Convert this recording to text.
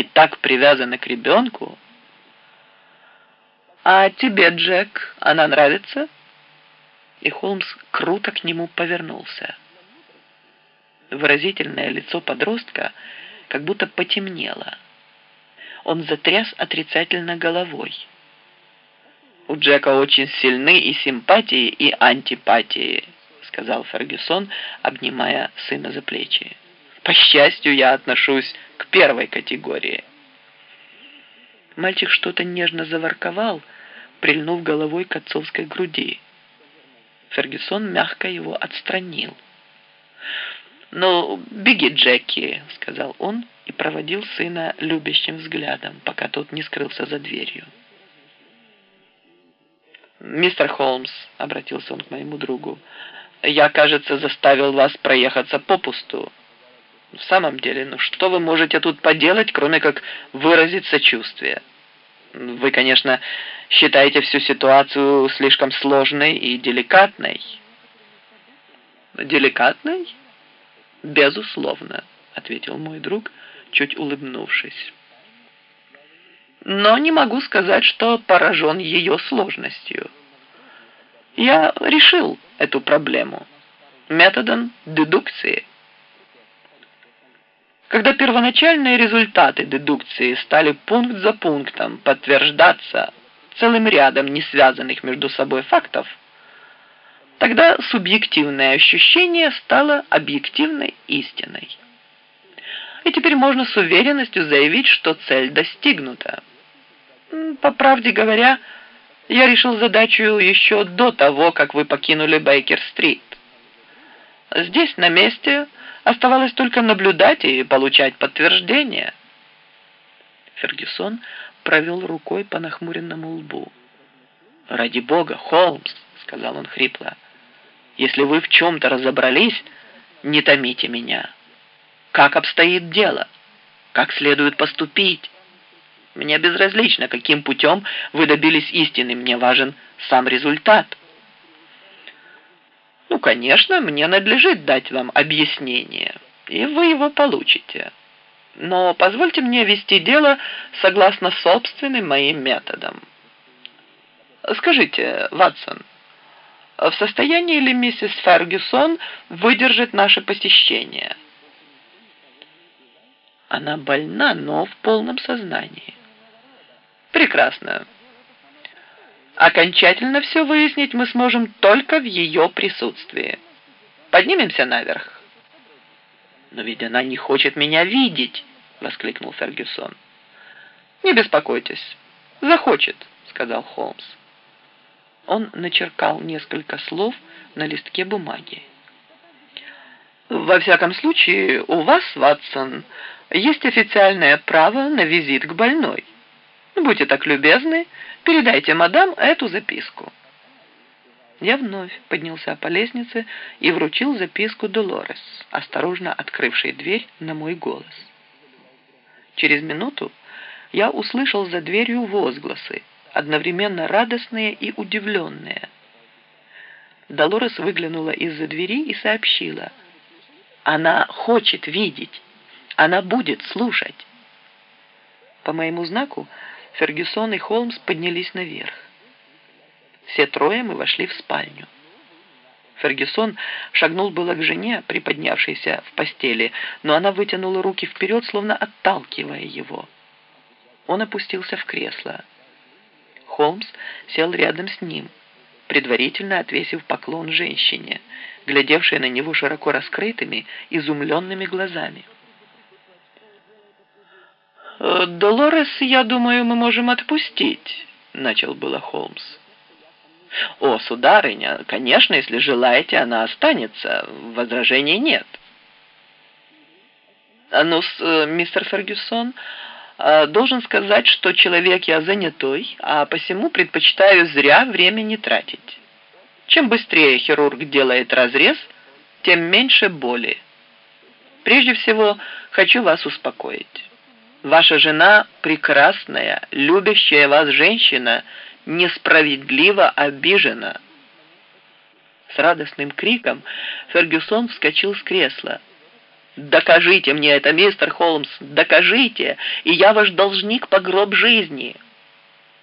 и так привязаны к ребенку. А тебе, Джек, она нравится? И Холмс круто к нему повернулся. Выразительное лицо подростка как будто потемнело. Он затряс отрицательно головой. «У Джека очень сильны и симпатии, и антипатии», сказал Фергюсон, обнимая сына за плечи. «По счастью, я отношусь первой категории». Мальчик что-то нежно заворковал, прильнув головой к отцовской груди. Фергюсон мягко его отстранил. «Ну, беги, Джеки», — сказал он и проводил сына любящим взглядом, пока тот не скрылся за дверью. «Мистер Холмс», — обратился он к моему другу, — «я, кажется, заставил вас проехаться попусту. В самом деле, ну что вы можете тут поделать, кроме как выразить сочувствие? Вы, конечно, считаете всю ситуацию слишком сложной и деликатной». «Деликатной?» «Безусловно», — ответил мой друг, чуть улыбнувшись. «Но не могу сказать, что поражен ее сложностью. Я решил эту проблему методом дедукции». Когда первоначальные результаты дедукции стали пункт за пунктом подтверждаться целым рядом не связанных между собой фактов, Тогда субъективное ощущение стало объективной истиной. И теперь можно с уверенностью заявить, что цель достигнута. По правде говоря, я решил задачу еще до того, как вы покинули Бейкер-стрит. Здесь, на месте, оставалось только наблюдать и получать подтверждение. Фергюсон провел рукой по нахмуренному лбу. «Ради бога, Холмс!» — сказал он хрипло. Если вы в чем-то разобрались, не томите меня. Как обстоит дело? Как следует поступить? Мне безразлично, каким путем вы добились истины. Мне важен сам результат. Конечно, мне надлежит дать вам объяснение, и вы его получите. Но позвольте мне вести дело согласно собственным моим методам. Скажите, Ватсон, в состоянии ли миссис Фергюсон выдержать наше посещение? Она больна, но в полном сознании. Прекрасно. Окончательно все выяснить мы сможем только в ее присутствии. Поднимемся наверх. Но ведь она не хочет меня видеть, воскликнул Фергюсон. Не беспокойтесь, захочет, сказал Холмс. Он начеркал несколько слов на листке бумаги. «Во всяком случае, у вас, Ватсон, есть официальное право на визит к больной. Будьте так любезны, передайте мадам эту записку». Я вновь поднялся по лестнице и вручил записку Долорес, осторожно открывшей дверь на мой голос. Через минуту я услышал за дверью возгласы, одновременно радостные и удивленные. Долорес выглянула из-за двери и сообщила. «Она хочет видеть. Она будет слушать». По моему знаку Фергюсон и Холмс поднялись наверх. Все трое мы вошли в спальню. Фергюсон шагнул было к жене, приподнявшейся в постели, но она вытянула руки вперед, словно отталкивая его. Он опустился в кресло. Холмс сел рядом с ним, предварительно отвесив поклон женщине, глядевшей на него широко раскрытыми, изумленными глазами. «Э, «Долорес, я думаю, мы можем отпустить», — начал было Холмс. «О, сударыня, конечно, если желаете, она останется. Возражений нет». «А ну, э, мистер Фергюсон, Э, должен сказать, что человек я занятой, а посему предпочитаю зря время не тратить. Чем быстрее хирург делает разрез, тем меньше боли. Прежде всего, хочу вас успокоить. Ваша жена прекрасная, любящая вас женщина, несправедливо обижена. С радостным криком Фергюсон вскочил с кресла. Докажите мне это, мистер Холмс, докажите, и я ваш должник по гроб жизни».